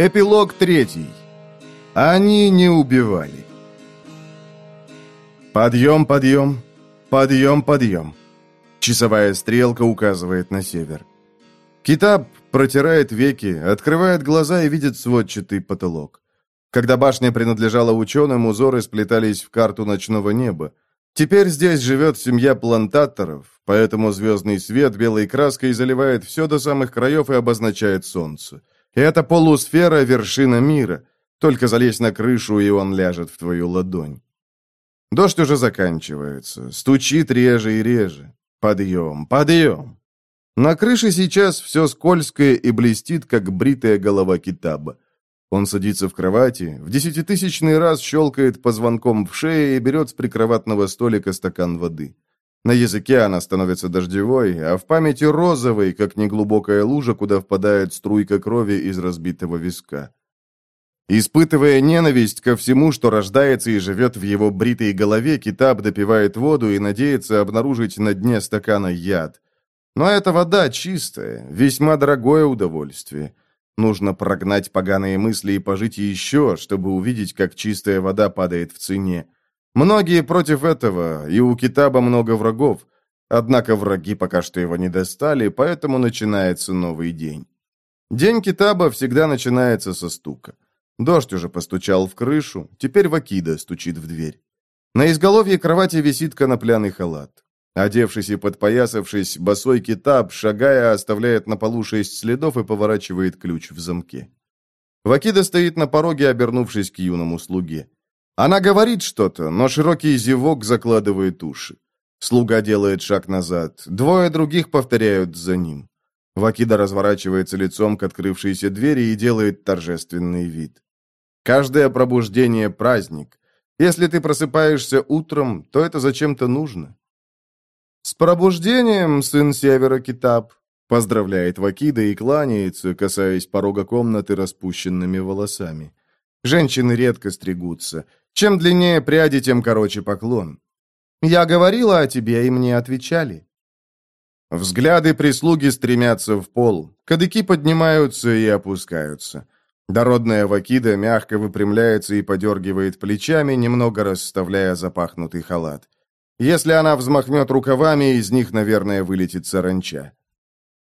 Эпилог третий. Они не убивали. Подъем, подъем, подъем, подъем. Часовая стрелка указывает на север. Китаб протирает веки, открывает глаза и видит сводчатый потолок. Когда башня принадлежала ученым, узоры сплетались в карту ночного неба. Теперь здесь живет семья плантаторов, поэтому звездный свет белой краской заливает все до самых краев и обозначает солнце. Это полусфера – вершина мира. Только залезь на крышу, и он ляжет в твою ладонь. Дождь уже заканчивается, стучит реже и реже. Подъем, подъем. На крыше сейчас все скользкое и блестит, как бритая голова китаба. Он садится в кровати, в десятитысячный раз щелкает позвонком в шее и берет с прикроватного столика стакан воды. На языке она становится дождевой, а в памяти розовой, как неглубокая лужа, куда впадает струйка крови из разбитого виска. Испытывая ненависть ко всему, что рождается и живет в его бритой голове, Китаб допивает воду и надеется обнаружить на дне стакана яд. Но эта вода чистая, весьма дорогое удовольствие. Нужно прогнать поганые мысли и пожить еще, чтобы увидеть, как чистая вода падает в цене. Многие против этого, и у Китаба много врагов. Однако враги пока что его не достали, поэтому начинается новый день. День Китаба всегда начинается со стука. Дождь уже постучал в крышу, теперь Вакида стучит в дверь. На изголовье кровати висит конопляный халат. Одевшись и подпоясавшись, босой китаб, шагая, оставляет на полу шесть следов и поворачивает ключ в замке. Вакида стоит на пороге, обернувшись к юному слуге. Она говорит что-то, но широкий зевок закладывает уши. Слуга делает шаг назад. Двое других повторяют за ним. Вакида разворачивается лицом к открывшейся двери и делает торжественный вид. Каждое пробуждение – праздник. Если ты просыпаешься утром, то это зачем-то нужно. «С пробуждением, сын Севера Китаб!» Поздравляет Вакида и кланяется, касаясь порога комнаты распущенными волосами. Женщины редко стригутся. Чем длиннее пряди, тем короче поклон. Я говорила о тебе, и мне отвечали. Взгляды прислуги стремятся в пол. Кадыки поднимаются и опускаются. Дородная Вакида мягко выпрямляется и подергивает плечами, немного расставляя запахнутый халат. Если она взмахнет рукавами, из них, наверное, вылетит саранча.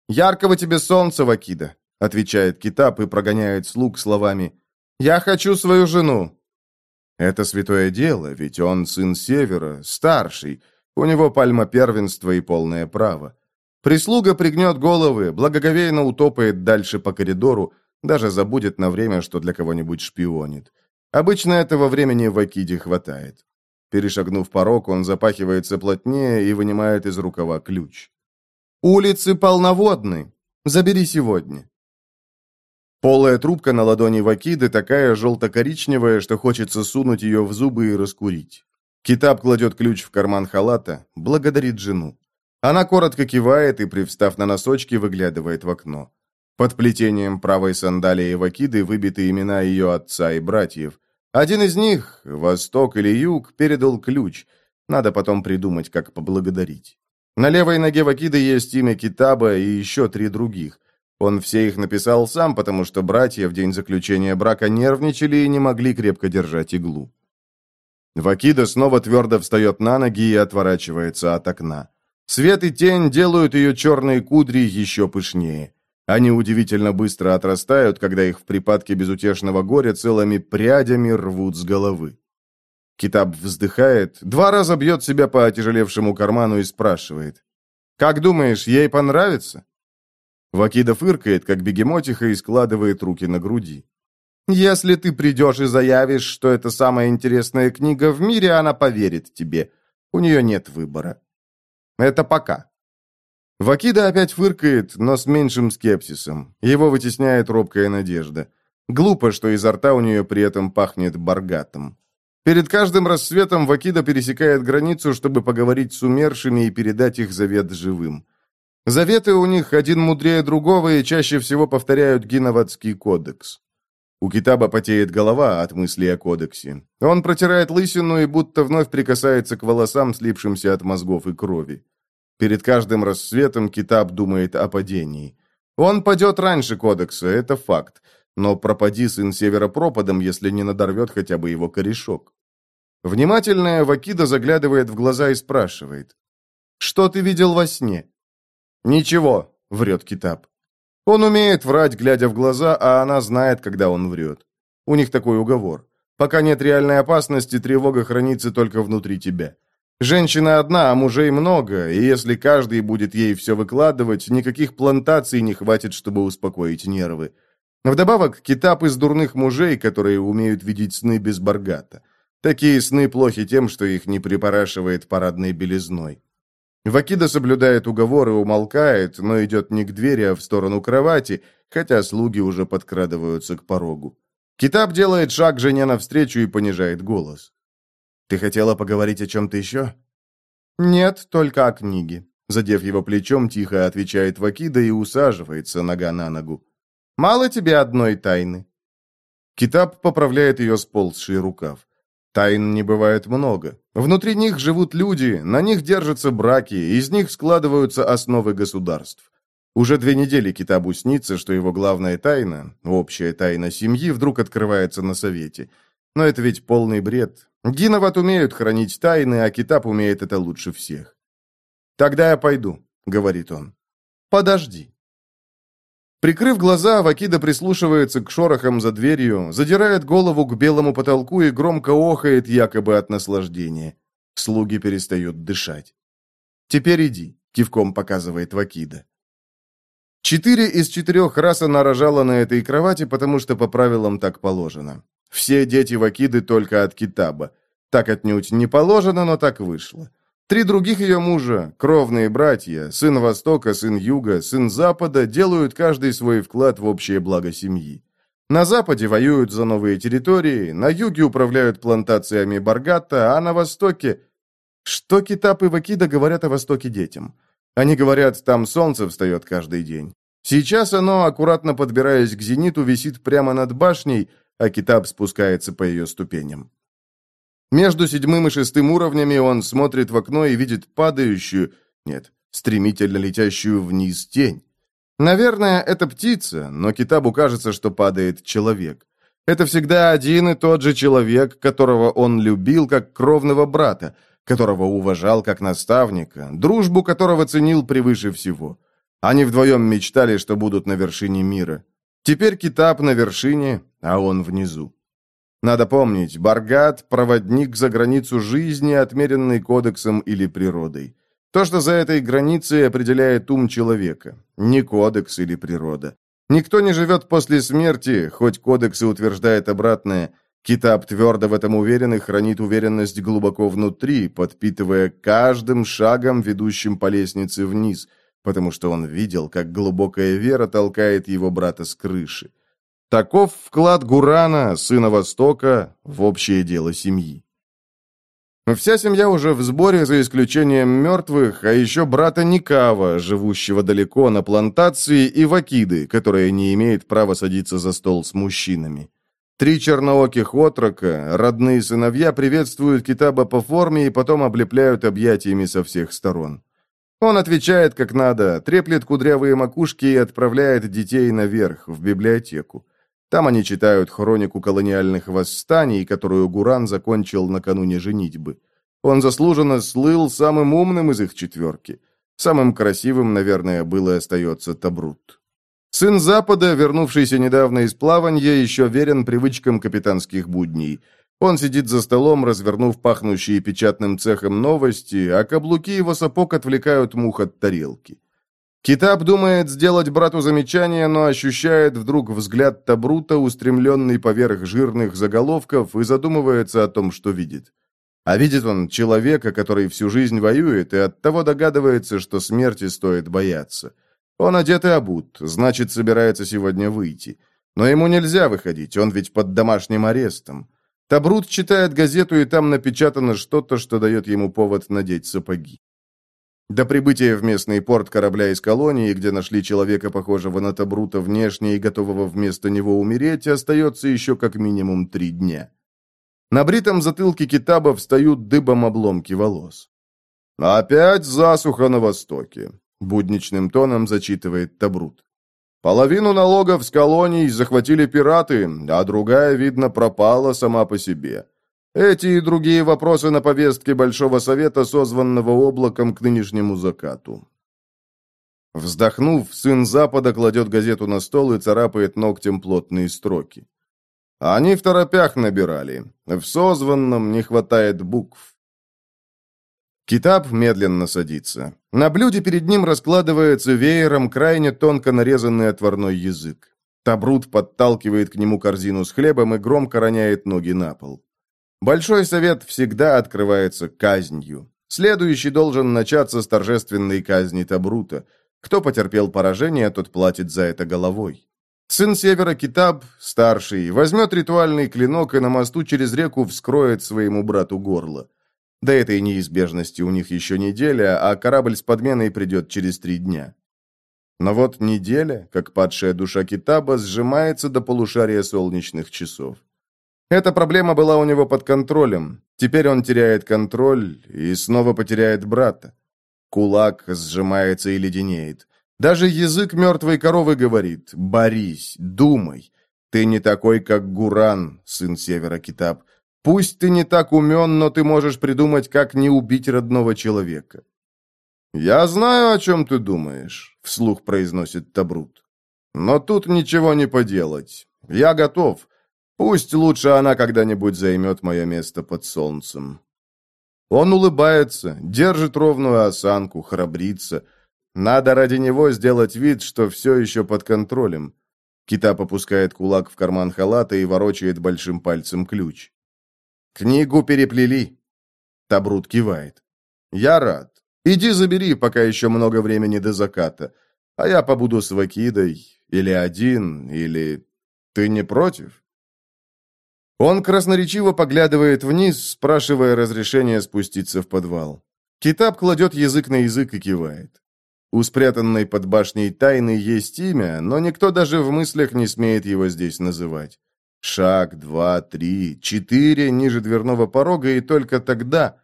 «Яркого тебе солнца, Вакида!» — отвечает Китап и прогоняет слуг словами «Я хочу свою жену!» Это святое дело, ведь он сын Севера, старший. У него пальма первенства и полное право. Прислуга пригнет головы, благоговейно утопает дальше по коридору, даже забудет на время, что для кого-нибудь шпионит. Обычно этого времени в Акиде хватает. Перешагнув порог, он запахивается плотнее и вынимает из рукава ключ. «Улицы полноводны. Забери сегодня». Полая трубка на ладони Вакиды такая желто-коричневая, что хочется сунуть ее в зубы и раскурить. Китап кладет ключ в карман халата, благодарит жену. Она коротко кивает и, привстав на носочки, выглядывает в окно. Под плетением правой сандалии Вакиды выбиты имена ее отца и братьев. Один из них, восток или юг, передал ключ. Надо потом придумать, как поблагодарить. На левой ноге Вакиды есть имя Китаба и еще три других. Он все их написал сам, потому что братья в день заключения брака нервничали и не могли крепко держать иглу. Вакида снова твердо встает на ноги и отворачивается от окна. Свет и тень делают ее черные кудри еще пышнее. Они удивительно быстро отрастают, когда их в припадке безутешного горя целыми прядями рвут с головы. Китаб вздыхает, два раза бьет себя по отяжелевшему карману и спрашивает. «Как думаешь, ей понравится?» Вакида фыркает, как бегемотиха, и складывает руки на груди. «Если ты придешь и заявишь, что это самая интересная книга в мире, она поверит тебе. У нее нет выбора. Это пока». Вакида опять фыркает, но с меньшим скепсисом. Его вытесняет робкая надежда. Глупо, что изо рта у нее при этом пахнет баргатом. Перед каждым рассветом Вакида пересекает границу, чтобы поговорить с умершими и передать их завет живым. Заветы у них один мудрее другого и чаще всего повторяют Гиноватский кодекс. У Китаба потеет голова от мысли о кодексе. Он протирает лысину и будто вновь прикасается к волосам, слипшимся от мозгов и крови. Перед каждым рассветом Китаб думает о падении. Он падет раньше кодекса, это факт. Но пропади сын севера пропадом, если не надорвет хотя бы его корешок. Внимательная Вакида заглядывает в глаза и спрашивает. «Что ты видел во сне?» «Ничего», — врет Китап. Он умеет врать, глядя в глаза, а она знает, когда он врет. У них такой уговор. Пока нет реальной опасности, тревога хранится только внутри тебя. Женщина одна, а мужей много, и если каждый будет ей все выкладывать, никаких плантаций не хватит, чтобы успокоить нервы. Вдобавок, китап из дурных мужей, которые умеют видеть сны без баргата. Такие сны плохи тем, что их не припорашивает парадной белизной. Вакида соблюдает уговор и умолкает, но идет не к двери, а в сторону кровати, хотя слуги уже подкрадываются к порогу. Китап делает шаг жене навстречу и понижает голос. «Ты хотела поговорить о чем-то еще?» «Нет, только о книге», — задев его плечом, тихо отвечает Вакида и усаживается нога на ногу. «Мало тебе одной тайны?» Китап поправляет ее сползший рукав. Тайн не бывает много. Внутри них живут люди, на них держатся браки, из них складываются основы государств. Уже две недели Китабу снится, что его главная тайна, общая тайна семьи, вдруг открывается на совете. Но это ведь полный бред. Гиноват умеют хранить тайны, а Китаб умеет это лучше всех. «Тогда я пойду», — говорит он. «Подожди». Прикрыв глаза, Вакида прислушивается к шорохам за дверью, задирает голову к белому потолку и громко охает, якобы от наслаждения. Слуги перестают дышать. «Теперь иди», — кивком показывает Вакида. Четыре из четырех раз она рожала на этой кровати, потому что по правилам так положено. Все дети Вакиды только от Китаба. Так отнюдь не положено, но так вышло. Три других ее мужа, кровные братья, сын Востока, сын Юга, сын Запада, делают каждый свой вклад в общее благо семьи. На Западе воюют за новые территории, на Юге управляют плантациями Баргата, а на Востоке... Что Китап и Вакида говорят о Востоке детям? Они говорят, там солнце встает каждый день. Сейчас оно, аккуратно подбираясь к зениту, висит прямо над башней, а Китап спускается по ее ступеням. Между седьмым и шестым уровнями он смотрит в окно и видит падающую, нет, стремительно летящую вниз тень. Наверное, это птица, но Китабу кажется, что падает человек. Это всегда один и тот же человек, которого он любил как кровного брата, которого уважал как наставника, дружбу которого ценил превыше всего. Они вдвоем мечтали, что будут на вершине мира. Теперь Китаб на вершине, а он внизу. Надо помнить, Баргат – проводник за границу жизни, отмеренный кодексом или природой. То, что за этой границей определяет ум человека, не кодекс или природа. Никто не живет после смерти, хоть кодекс и утверждает обратное. Китаб твердо в этом уверен и хранит уверенность глубоко внутри, подпитывая каждым шагом, ведущим по лестнице вниз, потому что он видел, как глубокая вера толкает его брата с крыши. Таков вклад Гурана, сына Востока, в общее дело семьи. Вся семья уже в сборе, за исключением мертвых, а еще брата Никава, живущего далеко на плантации, и Вакиды, которая не имеет права садиться за стол с мужчинами. Три чернооких отрока, родные сыновья, приветствуют Китаба по форме и потом облепляют объятиями со всех сторон. Он отвечает как надо, треплет кудрявые макушки и отправляет детей наверх, в библиотеку. Там они читают хронику колониальных восстаний, которую Гуран закончил накануне женитьбы. Он заслуженно слыл самым умным из их четверки. Самым красивым, наверное, был и остается Табрут. Сын Запада, вернувшийся недавно из плавания, еще верен привычкам капитанских будней. Он сидит за столом, развернув пахнущие печатным цехом новости, а каблуки его сапог отвлекают мух от тарелки. Китап думает сделать брату замечание, но ощущает вдруг взгляд Табрута, устремленный поверх жирных заголовков, и задумывается о том, что видит. А видит он человека, который всю жизнь воюет, и оттого догадывается, что смерти стоит бояться. Он одет и обут, значит, собирается сегодня выйти. Но ему нельзя выходить, он ведь под домашним арестом. Табрут читает газету, и там напечатано что-то, что дает ему повод надеть сапоги. До прибытия в местный порт корабля из колонии, где нашли человека, похожего на Табрута внешне и готового вместо него умереть, остается еще как минимум три дня. На бритом затылке Китаба встают дыбом обломки волос. «Опять засуха на востоке», — будничным тоном зачитывает Табрут. Половину налогов с колоний захватили пираты, а другая, видно, пропала сама по себе. Эти и другие вопросы на повестке Большого Совета, созванного облаком к нынешнему закату. Вздохнув, сын Запада кладет газету на стол и царапает ногтем плотные строки. Они в торопях набирали. В созванном не хватает букв. Китап медленно садится. На блюде перед ним раскладывается веером крайне тонко нарезанный отварной язык. Табрут подталкивает к нему корзину с хлебом и громко роняет ноги на пол. Большой совет всегда открывается казнью. Следующий должен начаться с торжественной казни Табрута. Кто потерпел поражение, тот платит за это головой. Сын Севера Китаб, старший, возьмет ритуальный клинок и на мосту через реку вскроет своему брату горло. До этой неизбежности у них еще неделя, а корабль с подменой придет через три дня. Но вот неделя, как падшая душа Китаба, сжимается до полушария солнечных часов. Эта проблема была у него под контролем. Теперь он теряет контроль и снова потеряет брата. Кулак сжимается и леденеет. Даже язык мертвой коровы говорит «Борись, думай». Ты не такой, как Гуран, сын Севера Китаб. Пусть ты не так умен, но ты можешь придумать, как не убить родного человека. «Я знаю, о чем ты думаешь», — вслух произносит Табрут. «Но тут ничего не поделать. Я готов. Пусть лучше она когда-нибудь займет мое место под солнцем». Он улыбается, держит ровную осанку, храбрится. Надо ради него сделать вид, что все еще под контролем. Китап опускает кулак в карман халата и ворочает большим пальцем ключ. «Книгу переплели». Табрут кивает. «Я рад. Иди забери, пока еще много времени до заката. А я побуду с Вакидой. Или один, или... Ты не против?» Он красноречиво поглядывает вниз, спрашивая разрешения спуститься в подвал. Китап кладет язык на язык и кивает. У спрятанной под башней тайны есть имя, но никто даже в мыслях не смеет его здесь называть. Шаг, два, три, четыре ниже дверного порога, и только тогда...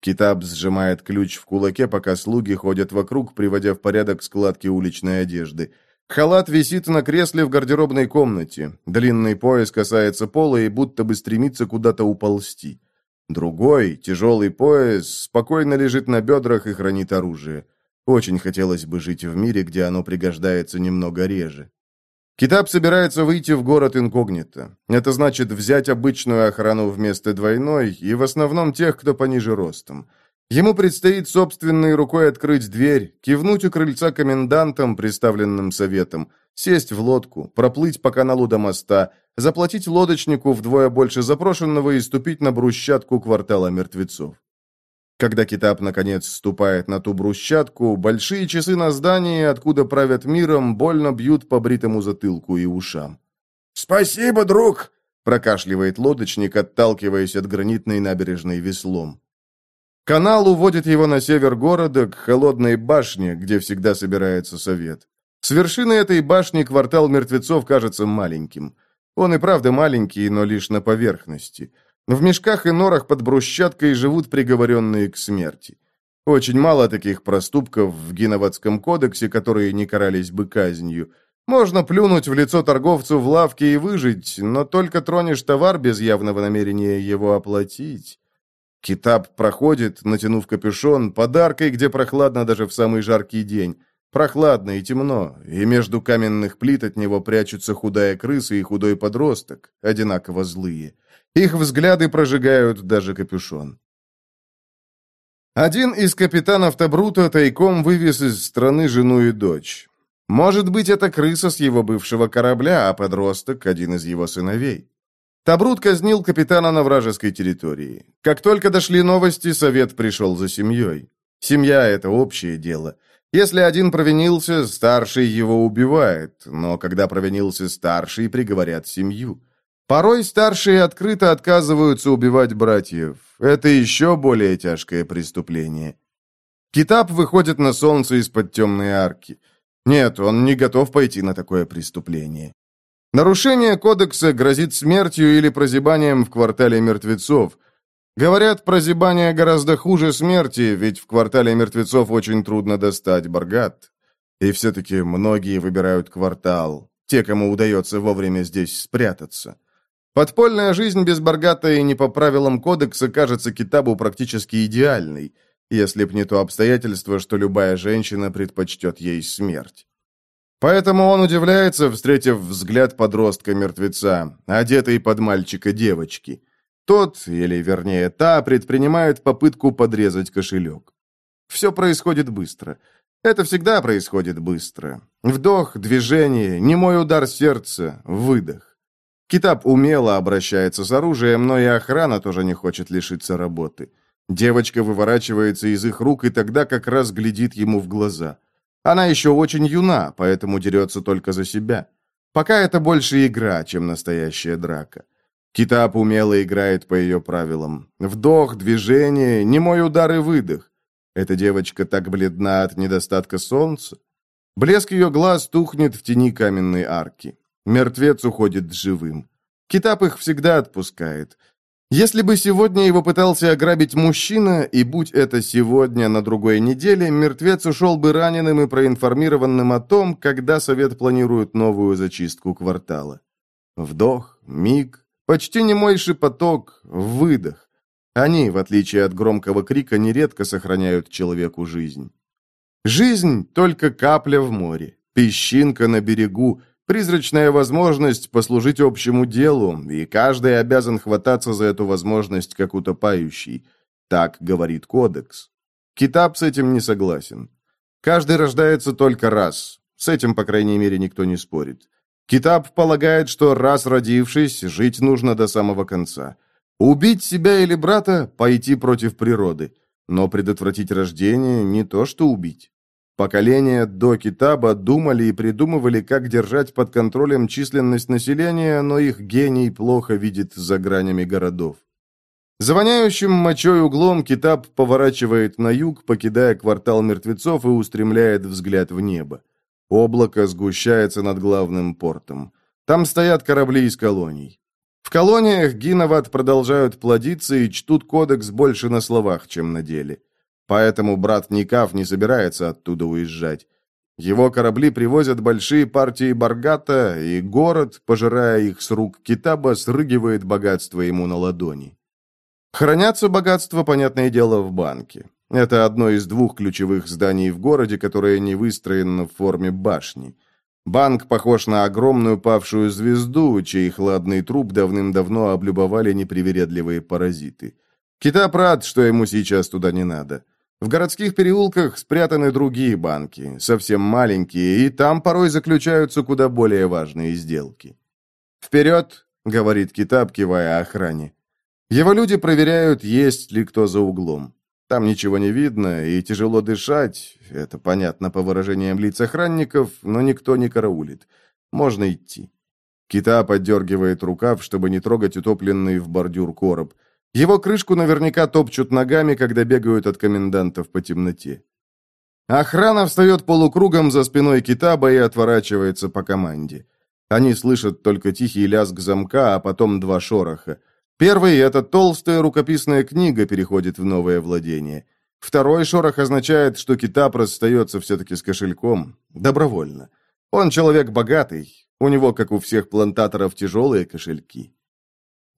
Китаб сжимает ключ в кулаке, пока слуги ходят вокруг, приводя в порядок складки уличной одежды. Халат висит на кресле в гардеробной комнате. Длинный пояс касается пола и будто бы стремится куда-то уползти. Другой, тяжелый пояс, спокойно лежит на бедрах и хранит оружие. Очень хотелось бы жить в мире, где оно пригождается немного реже. Китап собирается выйти в город инкогнито. Это значит взять обычную охрану вместо двойной, и в основном тех, кто пониже ростом. Ему предстоит собственной рукой открыть дверь, кивнуть у крыльца комендантам, представленным советом, сесть в лодку, проплыть по каналу до моста, заплатить лодочнику вдвое больше запрошенного и ступить на брусчатку квартала мертвецов. Когда Китап, наконец, ступает на ту брусчатку, большие часы на здании, откуда правят миром, больно бьют по бритому затылку и ушам. «Спасибо, друг!» — прокашливает лодочник, отталкиваясь от гранитной набережной веслом. Канал уводит его на север города, к холодной башне, где всегда собирается совет. С вершины этой башни квартал мертвецов кажется маленьким. Он и правда маленький, но лишь на поверхности — в мешках и норах под брусчаткой живут приговоренные к смерти. Очень мало таких проступков в Гиноватском кодексе, которые не карались бы казнью. Можно плюнуть в лицо торговцу в лавке и выжить, но только тронешь товар без явного намерения его оплатить. Китап проходит, натянув капюшон, подаркой, где прохладно даже в самый жаркий день. Прохладно и темно, и между каменных плит от него прячутся худая крыса и худой подросток, одинаково злые. Их взгляды прожигают даже капюшон. Один из капитанов Табрута тайком вывез из страны жену и дочь. Может быть, это крыса с его бывшего корабля, а подросток — один из его сыновей. Табрут казнил капитана на вражеской территории. Как только дошли новости, совет пришел за семьей. Семья — это общее дело. Если один провинился, старший его убивает, но когда провинился старший, приговорят семью. Порой старшие открыто отказываются убивать братьев. Это еще более тяжкое преступление. Китап выходит на солнце из-под темной арки. Нет, он не готов пойти на такое преступление. Нарушение кодекса грозит смертью или прозябанием в квартале мертвецов. Говорят, прозябание гораздо хуже смерти, ведь в квартале мертвецов очень трудно достать Баргат. И все-таки многие выбирают квартал, те, кому удается вовремя здесь спрятаться. Подпольная жизнь без Баргата и не по правилам кодекса кажется Китабу практически идеальной, если б не то обстоятельство, что любая женщина предпочтет ей смерть. Поэтому он удивляется, встретив взгляд подростка-мертвеца, одетый под мальчика девочки. Тот, или вернее та, предпринимает попытку подрезать кошелек. Все происходит быстро. Это всегда происходит быстро. Вдох, движение, немой удар сердца, выдох. Китап умело обращается с оружием, но и охрана тоже не хочет лишиться работы. Девочка выворачивается из их рук и тогда как раз глядит ему в глаза. Она еще очень юна, поэтому дерется только за себя. Пока это больше игра, чем настоящая драка. Китап умело играет по ее правилам. Вдох, движение, немой удар и выдох. Эта девочка так бледна от недостатка солнца. Блеск ее глаз тухнет в тени каменной арки. Мертвец уходит живым. Китап их всегда отпускает. Если бы сегодня его пытался ограбить мужчина, и будь это сегодня на другой неделе, мертвец ушел бы раненым и проинформированным о том, когда совет планирует новую зачистку квартала. Вдох, миг, почти немой шепоток, выдох. Они, в отличие от громкого крика, нередко сохраняют человеку жизнь. Жизнь — только капля в море, песчинка на берегу, призрачная возможность послужить общему делу, и каждый обязан хвататься за эту возможность, как утопающий. Так говорит кодекс. Китап с этим не согласен. Каждый рождается только раз. С этим, по крайней мере, никто не спорит. Китап полагает, что раз родившись, жить нужно до самого конца. Убить себя или брата – пойти против природы. Но предотвратить рождение – не то, что убить. Поколения до Китаба думали и придумывали, как держать под контролем численность населения, но их гений плохо видит за гранями городов. Завоняющим мочой углом Китаб поворачивает на юг, покидая квартал мертвецов и устремляет взгляд в небо. Облако сгущается над главным портом. Там стоят корабли из колоний. В колониях Гиноват продолжают плодиться и чтут кодекс больше на словах, чем на деле. Поэтому брат Никав не собирается оттуда уезжать. Его корабли привозят большие партии баргата, и город, пожирая их с рук Китаба, срыгивает богатство ему на ладони. Хранятся богатства, понятное дело, в банке. Это одно из двух ключевых зданий в городе, которое не выстроено в форме башни. Банк похож на огромную павшую звезду, чей хладный труп давным-давно облюбовали непривередливые паразиты. Китап рад, что ему сейчас туда не надо. В городских переулках спрятаны другие банки, совсем маленькие, и там порой заключаются куда более важные сделки. «Вперед!» — говорит Китап, кивая охране. Его люди проверяют, есть ли кто за углом. Там ничего не видно, и тяжело дышать, это понятно по выражениям лиц охранников, но никто не караулит. Можно идти. Кита поддергивает рукав, чтобы не трогать утопленный в бордюр короб. Его крышку наверняка топчут ногами, когда бегают от комендантов по темноте. Охрана встает полукругом за спиной Китаба и отворачивается по команде. Они слышат только тихий лязг замка, а потом два шороха. Первый — это толстая рукописная книга переходит в новое владение. Второй шорох означает, что Китап расстается все-таки с кошельком. Добровольно. Он человек богатый. У него, как у всех плантаторов, тяжелые кошельки.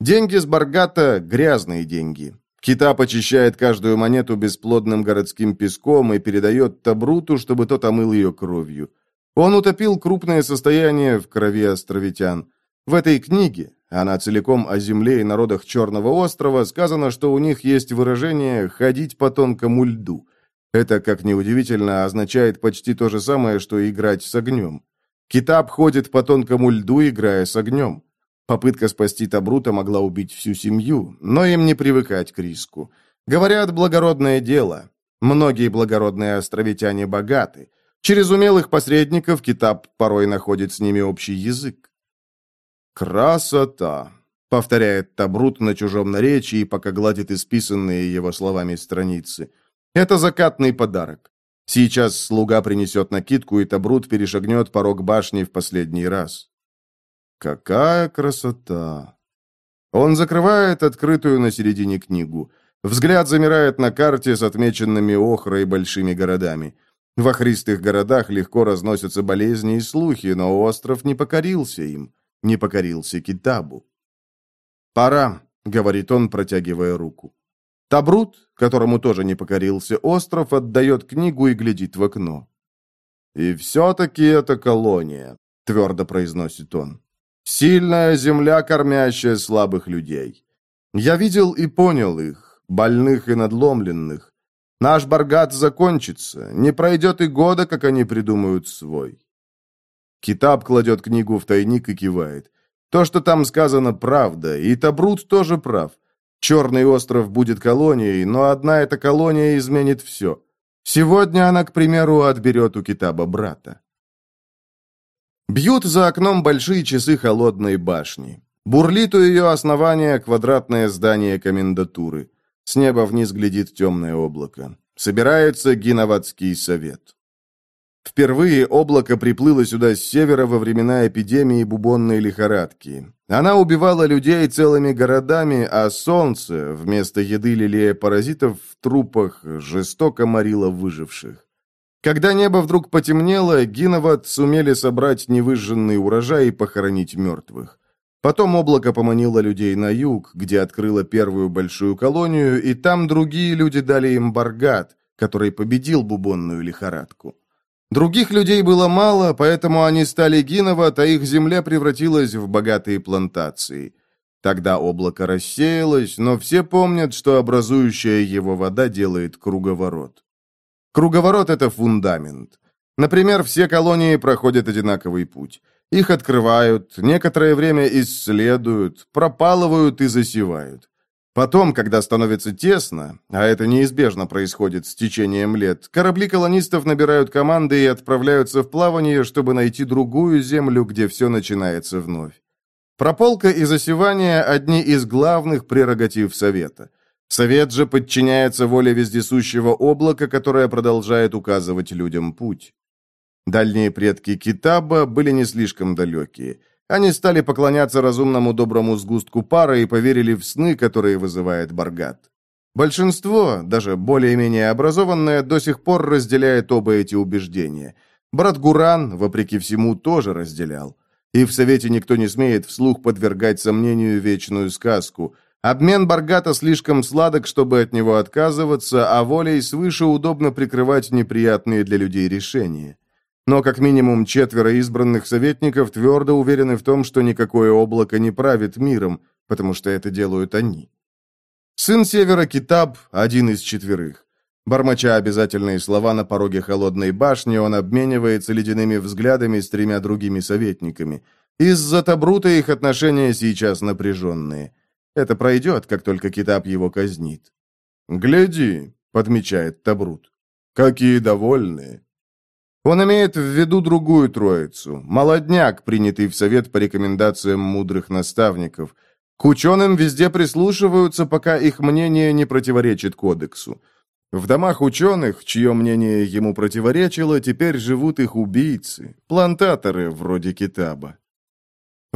Деньги с Баргата – грязные деньги. Кита почищает каждую монету бесплодным городским песком и передает Табруту, чтобы тот омыл ее кровью. Он утопил крупное состояние в крови островитян. В этой книге, она целиком о земле и народах Черного острова, сказано, что у них есть выражение «ходить по тонкому льду». Это, как ни удивительно, означает почти то же самое, что играть с огнем. Китап ходит по тонкому льду, играя с огнем. Попытка спасти Табрута могла убить всю семью, но им не привыкать к риску. Говорят, благородное дело. Многие благородные островитяне богаты. Через умелых посредников Китап порой находит с ними общий язык. «Красота!» — повторяет Табрут на чужом наречии, пока гладит исписанные его словами страницы. «Это закатный подарок. Сейчас слуга принесет накидку, и Табрут перешагнет порог башни в последний раз. Какая красота! Он закрывает открытую на середине книгу. Взгляд замирает на карте с отмеченными охрой большими городами. В охристых городах легко разносятся болезни и слухи, но остров не покорился им, не покорился Китабу. «Пора», — говорит он, протягивая руку. Табрут, которому тоже не покорился остров, отдает книгу и глядит в окно. «И все-таки это колония», — твердо произносит он. «Сильная земля, кормящая слабых людей. Я видел и понял их, больных и надломленных. Наш Баргат закончится, не пройдет и года, как они придумают свой». Китаб кладет книгу в тайник и кивает. То, что там сказано, правда, и Табрут тоже прав. Черный остров будет колонией, но одна эта колония изменит все. Сегодня она, к примеру, отберет у Китаба брата. Бьют за окном большие часы холодной башни. Бурлит у ее основания квадратное здание комендатуры. С неба вниз глядит темное облако. Собирается Гиноватский совет. Впервые облако приплыло сюда с севера во времена эпидемии бубонной лихорадки. Она убивала людей целыми городами, а солнце, вместо еды лелея паразитов в трупах, жестоко морило выживших. Когда небо вдруг потемнело, Гиноват сумели собрать невыжженный урожай и похоронить мертвых. Потом облако поманило людей на юг, где открыло первую большую колонию, и там другие люди дали им баргат, который победил бубонную лихорадку. Других людей было мало, поэтому они стали Гинова, а их земля превратилась в богатые плантации. Тогда облако рассеялось, но все помнят, что образующая его вода делает круговорот. Круговорот — это фундамент. Например, все колонии проходят одинаковый путь. Их открывают, некоторое время исследуют, пропалывают и засевают. Потом, когда становится тесно, а это неизбежно происходит с течением лет, корабли колонистов набирают команды и отправляются в плавание, чтобы найти другую землю, где все начинается вновь. Прополка и засевание – одни из главных прерогатив Совета. Совет же подчиняется воле вездесущего облака, которое продолжает указывать людям путь. Дальние предки Китаба были не слишком далекие – они стали поклоняться разумному доброму сгустку пара и поверили в сны, которые вызывает Баргат. Большинство, даже более-менее образованное, до сих пор разделяет оба эти убеждения. Брат Гуран, вопреки всему, тоже разделял. И в Совете никто не смеет вслух подвергать сомнению вечную сказку. Обмен Баргата слишком сладок, чтобы от него отказываться, а волей свыше удобно прикрывать неприятные для людей решения. Но как минимум четверо избранных советников твердо уверены в том, что никакое облако не правит миром, потому что это делают они. Сын Севера Китаб – один из четверых. Бормоча обязательные слова на пороге холодной башни, он обменивается ледяными взглядами с тремя другими советниками. Из-за Табрута их отношения сейчас напряженные. Это пройдет, как только Китаб его казнит. «Гляди», — подмечает Табрут, — «какие довольные». Он имеет в виду другую троицу, молодняк, принятый в совет по рекомендациям мудрых наставников. К ученым везде прислушиваются, пока их мнение не противоречит кодексу. В домах ученых, чье мнение ему противоречило, теперь живут их убийцы, плантаторы вроде Китаба.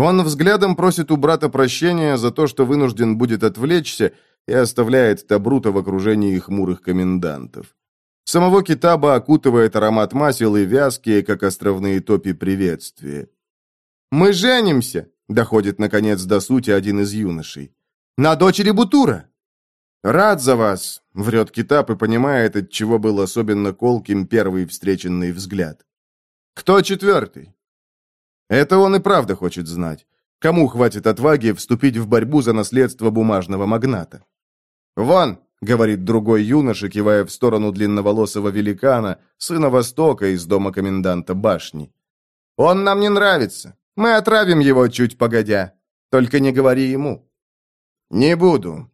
Он взглядом просит у брата прощения за то, что вынужден будет отвлечься, и оставляет Табрута в окружении хмурых комендантов. Самого Китаба окутывает аромат масел и вязкие, как островные топи, приветствия. «Мы женимся!» — доходит, наконец, до сути один из юношей. «На дочери Бутура!» «Рад за вас!» — врет Китап и понимает, от чего был особенно колким первый встреченный взгляд. «Кто четвертый?» Это он и правда хочет знать. Кому хватит отваги вступить в борьбу за наследство бумажного магната? «Вон!» — говорит другой юноша, кивая в сторону длинноволосого великана, сына Востока из дома коменданта башни. «Он нам не нравится. Мы отравим его чуть погодя. Только не говори ему». «Не буду».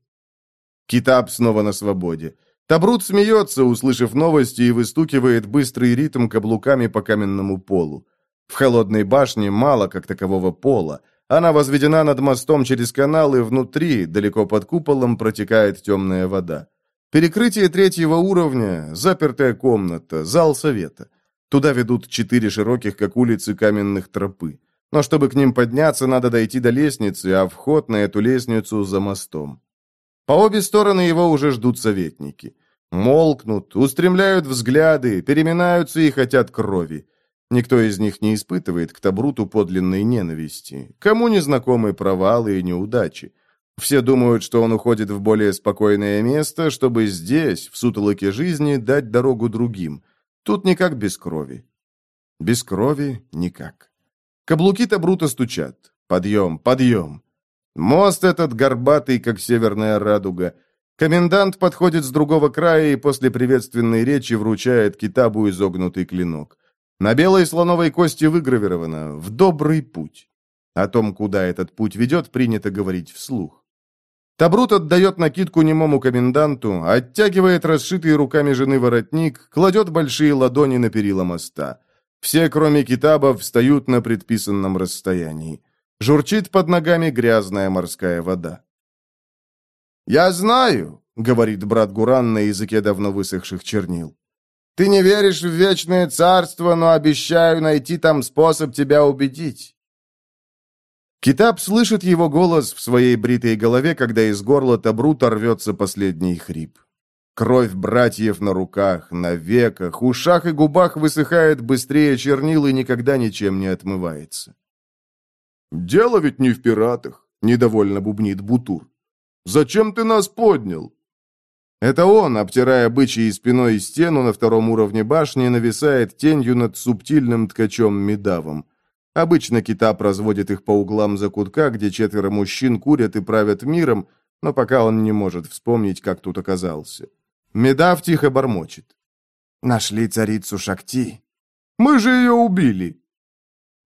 Китап снова на свободе. Табрут смеется, услышав новости, и выстукивает быстрый ритм каблуками по каменному полу. В холодной башне мало как такового пола. Она возведена над мостом через канал, и внутри, далеко под куполом, протекает темная вода. Перекрытие третьего уровня, запертая комната, зал совета. Туда ведут четыре широких, как улицы, каменных тропы. Но чтобы к ним подняться, надо дойти до лестницы, а вход на эту лестницу за мостом. По обе стороны его уже ждут советники. Молкнут, устремляют взгляды, переминаются и хотят крови. Никто из них не испытывает к Табруту подлинной ненависти. Кому не знакомы провалы и неудачи. Все думают, что он уходит в более спокойное место, чтобы здесь, в сутолоке жизни, дать дорогу другим. Тут никак без крови. Без крови никак. Каблуки Табрута стучат. Подъем, подъем. Мост этот горбатый, как северная радуга. Комендант подходит с другого края и после приветственной речи вручает Китабу изогнутый клинок. На белой слоновой кости выгравировано «В добрый путь». О том, куда этот путь ведет, принято говорить вслух. Табрут отдает накидку немому коменданту, оттягивает расшитый руками жены воротник, кладет большие ладони на перила моста. Все, кроме китаба, встают на предписанном расстоянии. Журчит под ногами грязная морская вода. «Я знаю», — говорит брат Гуран на языке давно высохших чернил. «Ты не веришь в вечное царство, но обещаю найти там способ тебя убедить». Китаб слышит его голос в своей бритой голове, когда из горла Табрута рвется последний хрип. Кровь братьев на руках, на веках, ушах и губах высыхает быстрее чернил и никогда ничем не отмывается. «Дело ведь не в пиратах», — недовольно бубнит Бутур. «Зачем ты нас поднял?» Это он, обтирая бычьей спиной стену на втором уровне башни, нависает тенью над субтильным ткачом медавом. Обычно Китап разводит их по углам закутка, где четверо мужчин курят и правят миром, но пока он не может вспомнить, как тут оказался. Медав тихо бормочет. «Нашли царицу Шакти. Мы же ее убили!»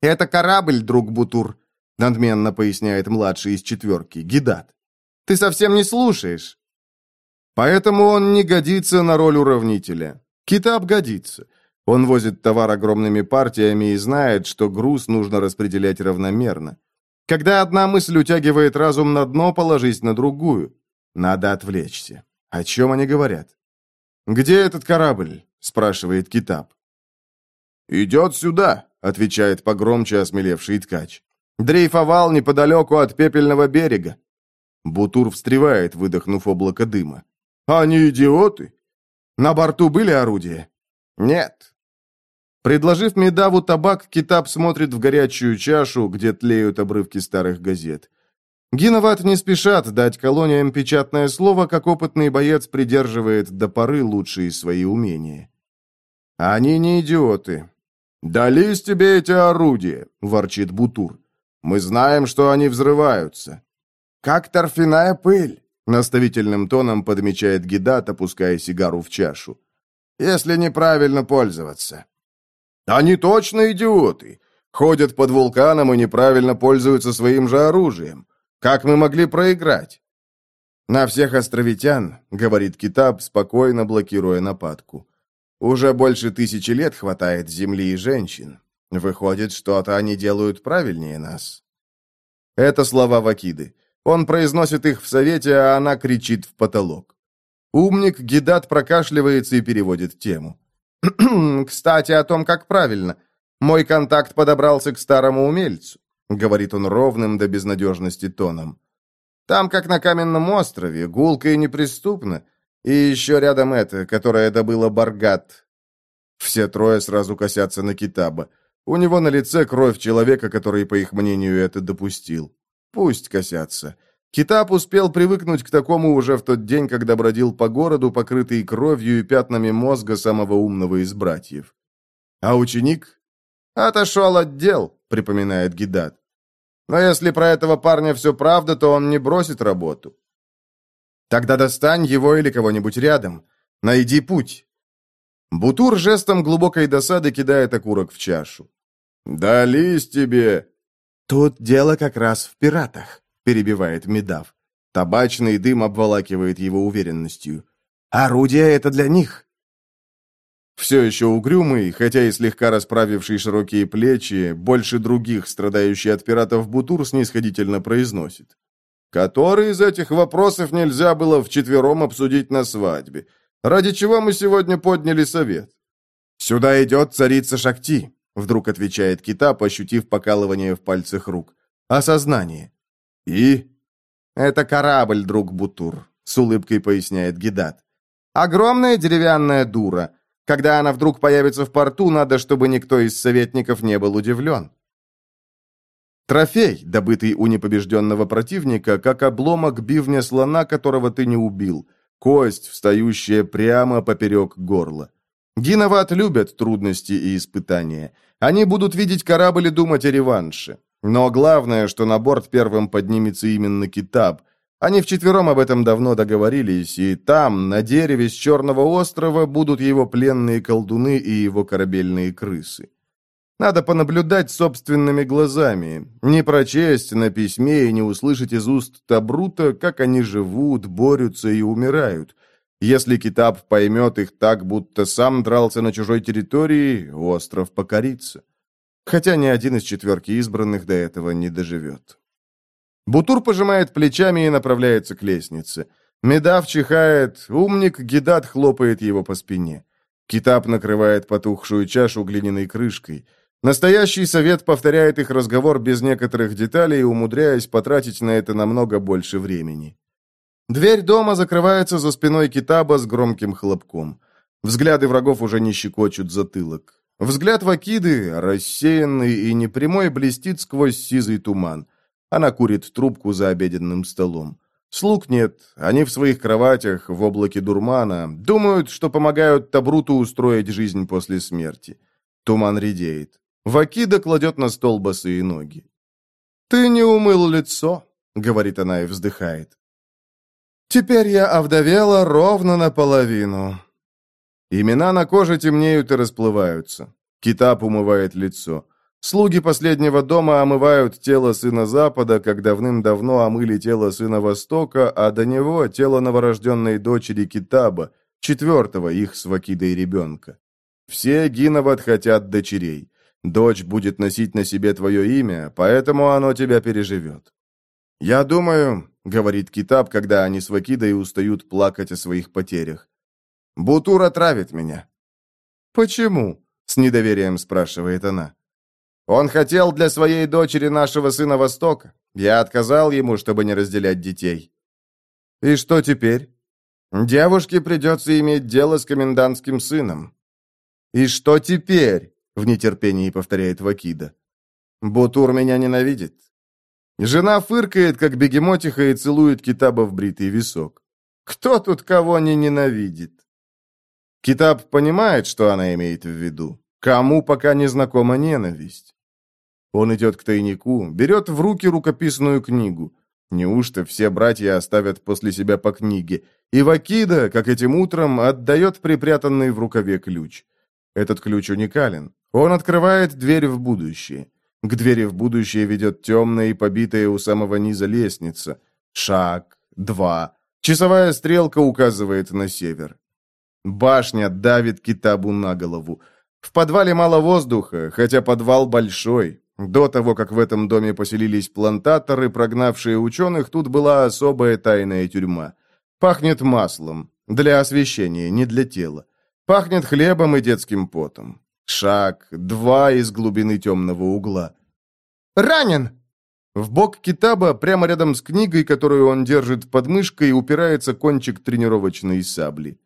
«Это корабль, друг Бутур надменно поясняет младший из четверки, Гидат. «Ты совсем не слушаешь». Поэтому он не годится на роль уравнителя. Китап годится. Он возит товар огромными партиями и знает, что груз нужно распределять равномерно. Когда одна мысль утягивает разум на дно, положись на другую. Надо отвлечься. О чем они говорят? «Где этот корабль?» – спрашивает Китап. «Идет сюда», – отвечает погромче осмелевший ткач. Дрейфовал неподалеку от пепельного берега. Бутур встревает, выдохнув облако дыма. «Они идиоты? На борту были орудия?» «Нет». Предложив Медаву табак, Китап смотрит в горячую чашу, где тлеют обрывки старых газет. Гиноват не спешат дать колониям печатное слово, как опытный боец придерживает до поры лучшие свои умения. «Они не идиоты». «Дались тебе эти орудия», — ворчит Бутур. Мы знаем, что они взрываются». «Как торфяная пыль», — наставительным тоном подмечает Гидат, опуская сигару в чашу. «Если неправильно пользоваться». «Они точно идиоты. Ходят под вулканом и неправильно пользуются своим же оружием. Как мы могли проиграть?» «На всех островитян», — говорит Китаб, спокойно блокируя нападку. «Уже больше тысячи лет хватает земли и женщин. Выходит, что-то они делают правильнее нас. Это слова Вакиды. Он произносит их в совете, а она кричит в потолок. Умник Гидат прокашливается и переводит тему. «Кстати, о том, как правильно. Мой контакт подобрался к старому умельцу», — говорит он ровным до безнадежности тоном. «Там, как на каменном острове, гулко и неприступно. И еще рядом это, которое добыло Баргат». Все трое сразу косятся на Китаба. У него на лице кровь человека, который, по их мнению, это допустил. Пусть косятся. Китап успел привыкнуть к такому уже в тот день, когда бродил по городу, покрытый кровью и пятнами мозга самого умного из братьев. А ученик? «Отошел от дел», — припоминает Гидат. «Но если про этого парня все правда, то он не бросит работу». «Тогда достань его или кого-нибудь рядом. Найди путь». Бутур жестом глубокой досады кидает окурок в чашу. «Дались тебе!» «Тут дело как раз в пиратах», — перебивает Медав. Табачный дым обволакивает его уверенностью. «Орудие — это для них». Все еще угрюмый, хотя и слегка расправивший широкие плечи, больше других, страдающий от пиратов Бутур, снисходительно произносит. «Который из этих вопросов нельзя было вчетвером обсудить на свадьбе? Ради чего мы сегодня подняли совет?» «Сюда идет царица Шакти», Вдруг отвечает Китап, ощутив покалывание в пальцах рук. Осознание. И? Это корабль, друг Бутур, с улыбкой поясняет Гидат. Огромная деревянная дура. Когда она вдруг появится в порту, надо, чтобы никто из советников не был удивлен. Трофей, добытый у непобежденного противника, как обломок бивня слона, которого ты не убил. Кость, встающая прямо поперек горла. Гиноват любят трудности и испытания. Они будут видеть корабль и думать о реванше. Но главное, что на борт первым поднимется именно Китаб. Они вчетвером об этом давно договорились, и там, на дереве с Черного острова, будут его пленные колдуны и его корабельные крысы. Надо понаблюдать собственными глазами, не прочесть на письме и не услышать из уст Табрута, как они живут, борются и умирают. Если Китаб поймет их так, будто сам дрался на чужой территории, остров покорится. Хотя ни один из четверки избранных до этого не доживет. Бутур пожимает плечами и направляется к лестнице. Медав чихает, умник Гидат хлопает его по спине. Китап накрывает потухшую чашу глиняной крышкой. Настоящий совет повторяет их разговор без некоторых деталей, умудряясь потратить на это намного больше времени. Дверь дома закрывается за спиной Китаба с громким хлопком. Взгляды врагов уже не щекочут затылок. Взгляд Вакиды, рассеянный и непрямой, блестит сквозь сизый туман. Она курит трубку за обеденным столом. Слуг нет, они в своих кроватях, в облаке дурмана, думают, что помогают Табруту устроить жизнь после смерти. Туман редеет. Вакида кладет на стол босые ноги. «Ты не умыл лицо», — говорит она и вздыхает. Теперь я овдовела ровно наполовину. Имена на коже темнеют и расплываются. Китап умывает лицо. Слуги последнего дома омывают тело сына Запада, как давным-давно омыли тело сына Востока, а до него тело новорожденной дочери Китаба, четвертого их с Вакидой ребенка. Все Гиноват хотят дочерей. Дочь будет носить на себе твое имя, поэтому оно тебя переживет. Я думаю, — говорит Китап, когда они с Вакидой устают плакать о своих потерях. «Бутур отравит меня». «Почему?» — с недоверием спрашивает она. «Он хотел для своей дочери нашего сына Востока. Я отказал ему, чтобы не разделять детей». «И что теперь?» «Девушке придется иметь дело с комендантским сыном». «И что теперь?» — в нетерпении повторяет Вакида. «Бутур меня ненавидит. Жена фыркает, как бегемотиха, и целует Китаба в бритый висок. Кто тут кого не ненавидит? Китаб понимает, что она имеет в виду. Кому пока не знакома ненависть? Он идет к тайнику, берет в руки рукописную книгу. Неужто все братья оставят после себя по книге? И Вакида, как этим утром, отдает припрятанный в рукаве ключ. Этот ключ уникален. Он открывает дверь в будущее. К двери в будущее ведет темная и побитая у самого низа лестница. Шаг, два. Часовая стрелка указывает на север. Башня давит Китабу на голову. В подвале мало воздуха, хотя подвал большой. До того, как в этом доме поселились плантаторы, прогнавшие ученых, тут была особая тайная тюрьма. Пахнет маслом. Для освещения, не для тела. Пахнет хлебом и детским потом. Шаг, два из глубины темного угла. «Ранен!» В бок Китаба, прямо рядом с книгой, которую он держит под мышкой, упирается кончик тренировочной сабли.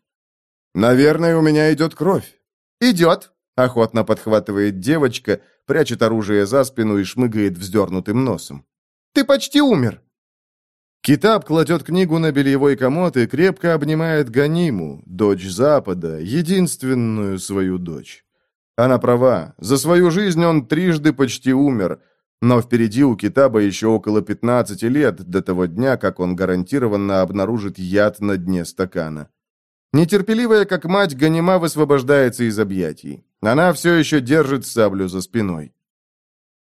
«Наверное, у меня идет кровь». «Идет», — охотно подхватывает девочка, прячет оружие за спину и шмыгает вздернутым носом. «Ты почти умер». Китаб кладет книгу на бельевой комод и крепко обнимает Ганиму, дочь Запада, единственную свою дочь. Она права. За свою жизнь он трижды почти умер. Но впереди у Китаба еще около 15 лет до того дня, как он гарантированно обнаружит яд на дне стакана. Нетерпеливая, как мать, Ганима высвобождается из объятий. Она все еще держит саблю за спиной.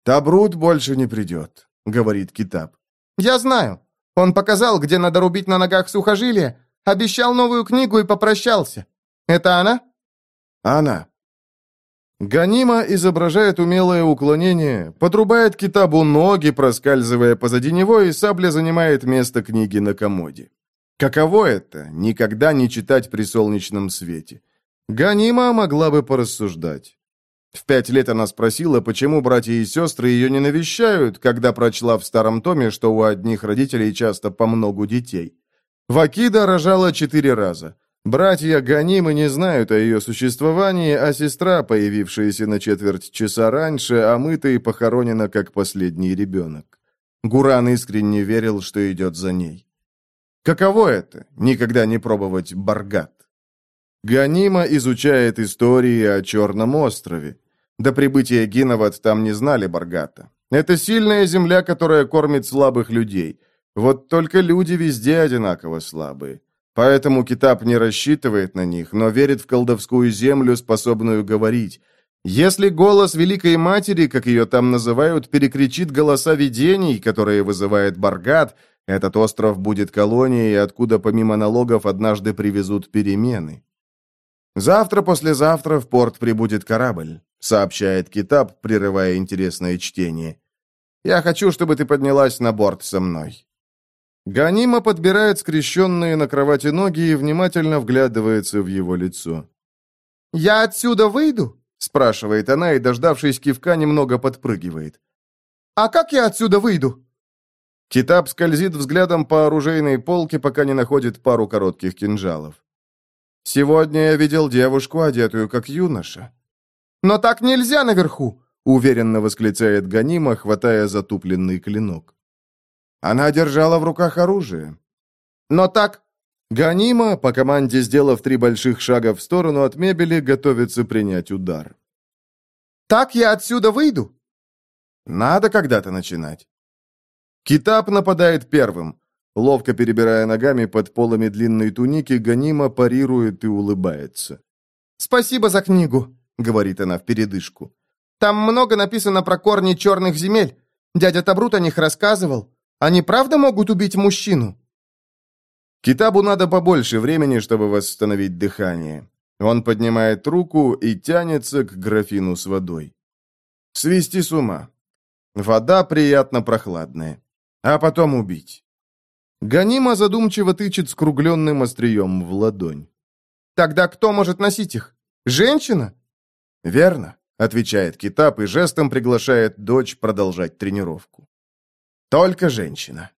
«Табрут больше не придет», — говорит Китаб. «Я знаю. Он показал, где надо рубить на ногах сухожилия, обещал новую книгу и попрощался. Это она?» «Она», Ганима изображает умелое уклонение, подрубает китабу ноги, проскальзывая позади него, и сабля занимает место книги на комоде. Каково это — никогда не читать при солнечном свете? Ганима могла бы порассуждать. В пять лет она спросила, почему братья и сестры ее не навещают, когда прочла в старом томе, что у одних родителей часто по многу детей. Вакида рожала четыре раза. Братья Ганимы не знают о ее существовании, а сестра, появившаяся на четверть часа раньше, омыта и похоронена как последний ребенок. Гуран искренне верил, что идет за ней. Каково это — никогда не пробовать баргат? Ганима изучает истории о Черном острове. До прибытия Гиноват там не знали баргата. Это сильная земля, которая кормит слабых людей. Вот только люди везде одинаково слабые. Поэтому Китап не рассчитывает на них, но верит в колдовскую землю, способную говорить. Если голос Великой Матери, как ее там называют, перекричит голоса видений, которые вызывает Баргат, этот остров будет колонией, откуда помимо налогов однажды привезут перемены. «Завтра-послезавтра в порт прибудет корабль», — сообщает Китап, прерывая интересное чтение. «Я хочу, чтобы ты поднялась на борт со мной». Ганима подбирает скрещенные на кровати ноги и внимательно вглядывается в его лицо. «Я отсюда выйду?» — спрашивает она и, дождавшись кивка, немного подпрыгивает. «А как я отсюда выйду?» Китап скользит взглядом по оружейной полке, пока не находит пару коротких кинжалов. «Сегодня я видел девушку, одетую как юноша». «Но так нельзя наверху!» — уверенно восклицает Ганима, хватая затупленный клинок. Она держала в руках оружие. «Но так...» Ганима, по команде сделав три больших шага в сторону от мебели, готовится принять удар. «Так я отсюда выйду?» «Надо когда-то начинать». Китап нападает первым. Ловко перебирая ногами под полами длинной туники, Ганима парирует и улыбается. «Спасибо за книгу», — говорит она в передышку. «Там много написано про корни черных земель. Дядя Табрут о них рассказывал. Они правда могут убить мужчину?» Китабу надо побольше времени, чтобы восстановить дыхание. Он поднимает руку и тянется к графину с водой. Свести с ума. Вода приятно прохладная. А потом убить. Ганима задумчиво тычет скругленным острием в ладонь. «Тогда кто может носить их? Женщина?» «Верно», — отвечает Китап и жестом приглашает дочь продолжать тренировку. Только женщина.